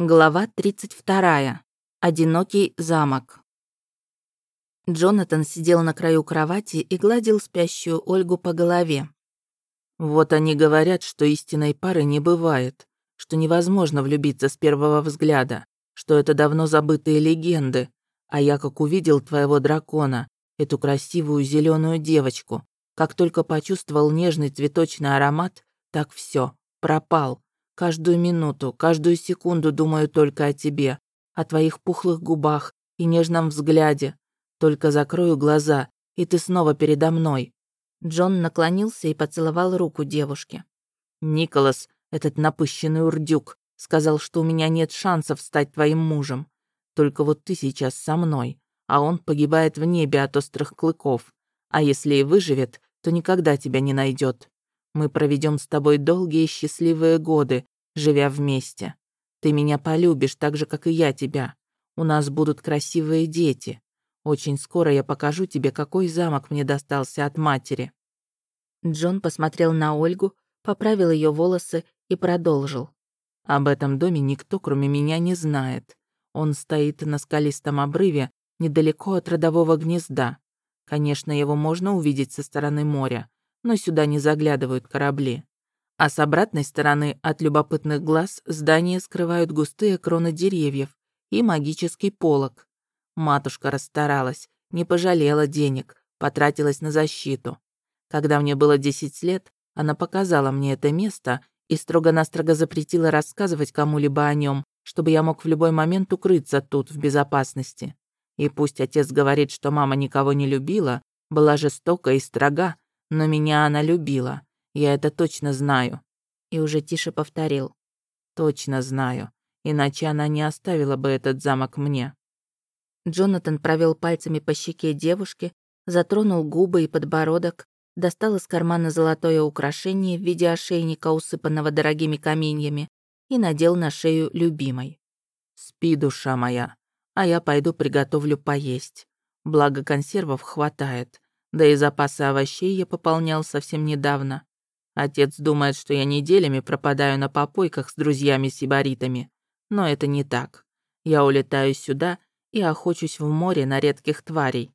Глава 32. Одинокий замок. Джонатан сидел на краю кровати и гладил спящую Ольгу по голове. Вот они говорят, что истинной пары не бывает, что невозможно влюбиться с первого взгляда, что это давно забытые легенды, а я как увидел твоего дракона, эту красивую зеленую девочку, как только почувствовал нежный цветочный аромат, так все, пропал Каждую минуту, каждую секунду думаю только о тебе, о твоих пухлых губах и нежном взгляде. Только закрою глаза, и ты снова передо мной». Джон наклонился и поцеловал руку девушки. «Николас, этот напыщенный урдюк, сказал, что у меня нет шансов стать твоим мужем. Только вот ты сейчас со мной, а он погибает в небе от острых клыков. А если и выживет, то никогда тебя не найдет. Мы проведем с тобой долгие счастливые годы, живя вместе. Ты меня полюбишь так же, как и я тебя. У нас будут красивые дети. Очень скоро я покажу тебе, какой замок мне достался от матери». Джон посмотрел на Ольгу, поправил ее волосы и продолжил. «Об этом доме никто, кроме меня, не знает. Он стоит на скалистом обрыве, недалеко от родового гнезда. Конечно, его можно увидеть со стороны моря, но сюда не заглядывают корабли. А с обратной стороны от любопытных глаз здание скрывают густые кроны деревьев и магический полог. Матушка расстаралась, не пожалела денег, потратилась на защиту. Когда мне было 10 лет, она показала мне это место и строго-настрого запретила рассказывать кому-либо о нем, чтобы я мог в любой момент укрыться тут в безопасности. И пусть отец говорит, что мама никого не любила, была жестока и строга, но меня она любила. Я это точно знаю. И уже тише повторил. Точно знаю. Иначе она не оставила бы этот замок мне. Джонатан провел пальцами по щеке девушки, затронул губы и подбородок, достал из кармана золотое украшение в виде ошейника, усыпанного дорогими каменьями, и надел на шею любимой. «Спи, душа моя, а я пойду приготовлю поесть. Благо консервов хватает. Да и запасы овощей я пополнял совсем недавно. Отец думает, что я неделями пропадаю на попойках с друзьями-сибаритами. Но это не так. Я улетаю сюда и охочусь в море на редких тварей».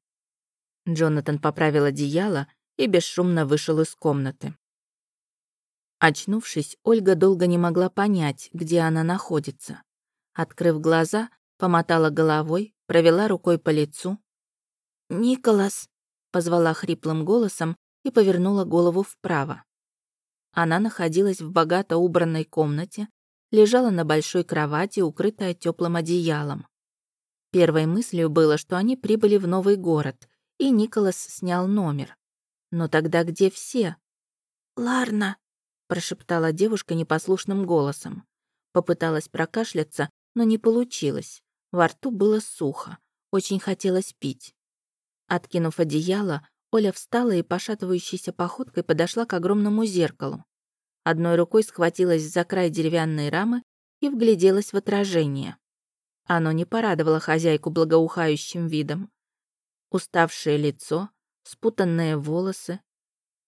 Джонатан поправил одеяло и бесшумно вышел из комнаты. Очнувшись, Ольга долго не могла понять, где она находится. Открыв глаза, помотала головой, провела рукой по лицу. «Николас!» Позвала хриплым голосом и повернула голову вправо. Она находилась в богато убранной комнате, лежала на большой кровати, укрытая теплым одеялом. Первой мыслью было, что они прибыли в новый город, и Николас снял номер. Но тогда где все? «Ларна», — прошептала девушка непослушным голосом. Попыталась прокашляться, но не получилось. Во рту было сухо. Очень хотелось пить. Откинув одеяло, Оля встала и пошатывающейся походкой подошла к огромному зеркалу. Одной рукой схватилась за край деревянной рамы и вгляделась в отражение. Оно не порадовало хозяйку благоухающим видом. Уставшее лицо, спутанные волосы,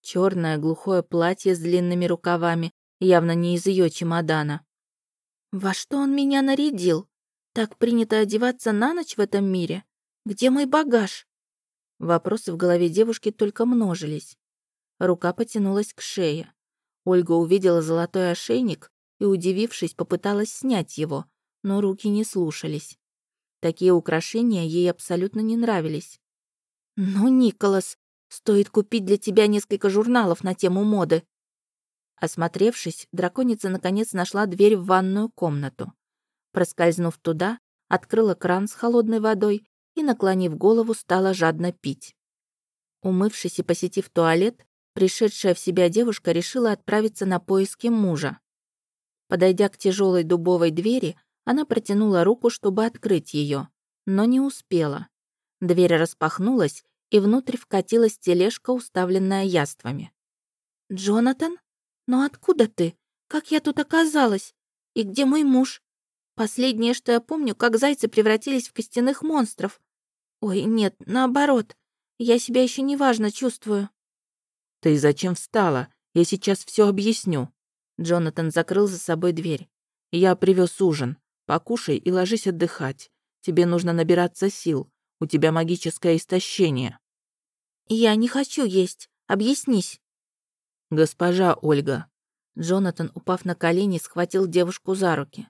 черное глухое платье с длинными рукавами, явно не из ее чемодана. «Во что он меня нарядил? Так принято одеваться на ночь в этом мире? Где мой багаж?» Вопросы в голове девушки только множились. Рука потянулась к шее. Ольга увидела золотой ошейник и, удивившись, попыталась снять его, но руки не слушались. Такие украшения ей абсолютно не нравились. «Ну, Николас, стоит купить для тебя несколько журналов на тему моды». Осмотревшись, драконица наконец нашла дверь в ванную комнату. Проскользнув туда, открыла кран с холодной водой и, наклонив голову, стала жадно пить. Умывшись и посетив туалет, пришедшая в себя девушка решила отправиться на поиски мужа. Подойдя к тяжелой дубовой двери, она протянула руку, чтобы открыть ее, но не успела. Дверь распахнулась, и внутрь вкатилась тележка, уставленная яствами. «Джонатан? Но откуда ты? Как я тут оказалась? И где мой муж? Последнее, что я помню, как зайцы превратились в костяных монстров. Ой, нет, наоборот. Я себя еще неважно чувствую. Ты зачем встала? Я сейчас все объясню. Джонатан закрыл за собой дверь. Я привез ужин. Покушай и ложись отдыхать. Тебе нужно набираться сил. У тебя магическое истощение». «Я не хочу есть. Объяснись». «Госпожа Ольга». Джонатан, упав на колени, схватил девушку за руки.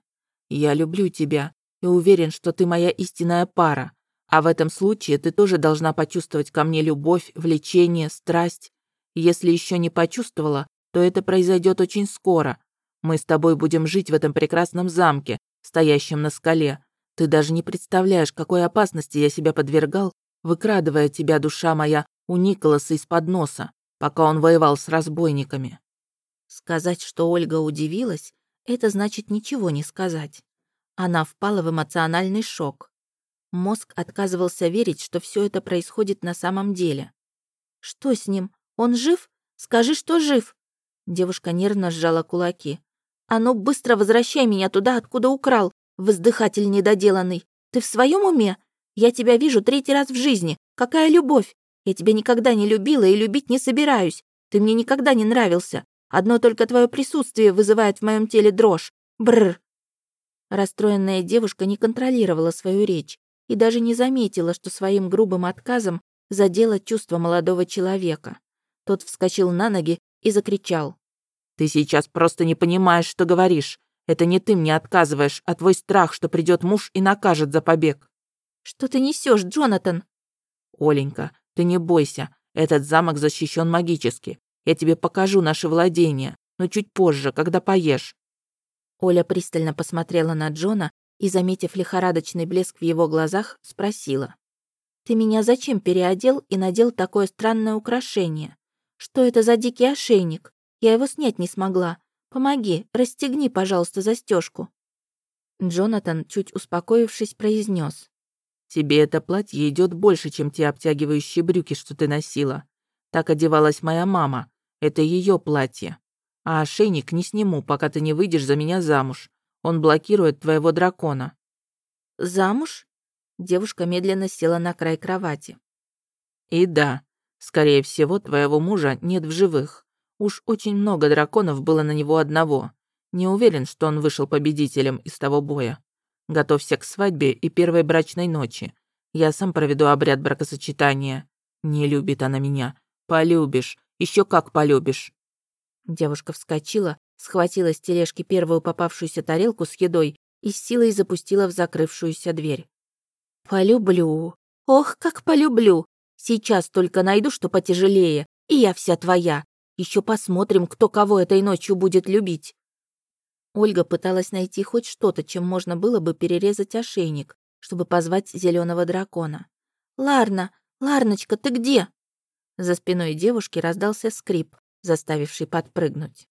«Я люблю тебя и уверен, что ты моя истинная пара. А в этом случае ты тоже должна почувствовать ко мне любовь, влечение, страсть. Если еще не почувствовала, то это произойдет очень скоро. Мы с тобой будем жить в этом прекрасном замке, стоящем на скале. Ты даже не представляешь, какой опасности я себя подвергал, выкрадывая тебя, душа моя, у Николаса из-под носа, пока он воевал с разбойниками». Сказать, что Ольга удивилась, это значит ничего не сказать. Она впала в эмоциональный шок. Мозг отказывался верить, что все это происходит на самом деле. «Что с ним? Он жив? Скажи, что жив!» Девушка нервно сжала кулаки. «А ну, быстро возвращай меня туда, откуда украл, воздыхатель недоделанный! Ты в своем уме? Я тебя вижу третий раз в жизни. Какая любовь! Я тебя никогда не любила и любить не собираюсь. Ты мне никогда не нравился. Одно только твое присутствие вызывает в моем теле дрожь. Бррр!» Расстроенная девушка не контролировала свою речь и даже не заметила, что своим грубым отказом задела чувство молодого человека. Тот вскочил на ноги и закричал. «Ты сейчас просто не понимаешь, что говоришь. Это не ты мне отказываешь, а твой страх, что придет муж и накажет за побег». «Что ты несешь, Джонатан?» «Оленька, ты не бойся. Этот замок защищен магически. Я тебе покажу наше владение, но чуть позже, когда поешь». Оля пристально посмотрела на Джона и, заметив лихорадочный блеск в его глазах, спросила. «Ты меня зачем переодел и надел такое странное украшение? Что это за дикий ошейник? Я его снять не смогла. Помоги, расстегни, пожалуйста, застежку. Джонатан, чуть успокоившись, произнес: «Тебе это платье идет больше, чем те обтягивающие брюки, что ты носила. Так одевалась моя мама. Это ее платье. А ошейник не сниму, пока ты не выйдешь за меня замуж. Он блокирует твоего дракона». «Замуж?» Девушка медленно села на край кровати. «И да, скорее всего, твоего мужа нет в живых. Уж очень много драконов было на него одного. Не уверен, что он вышел победителем из того боя. Готовься к свадьбе и первой брачной ночи. Я сам проведу обряд бракосочетания. Не любит она меня. Полюбишь. Еще как полюбишь». Девушка вскочила, схватила с тележки первую попавшуюся тарелку с едой и с силой запустила в закрывшуюся дверь. «Полюблю. Ох, как полюблю. Сейчас только найду, что потяжелее, и я вся твоя. Еще посмотрим, кто кого этой ночью будет любить». Ольга пыталась найти хоть что-то, чем можно было бы перерезать ошейник, чтобы позвать зеленого дракона. «Ларна! Ларночка, ты где?» За спиной девушки раздался скрип, заставивший подпрыгнуть.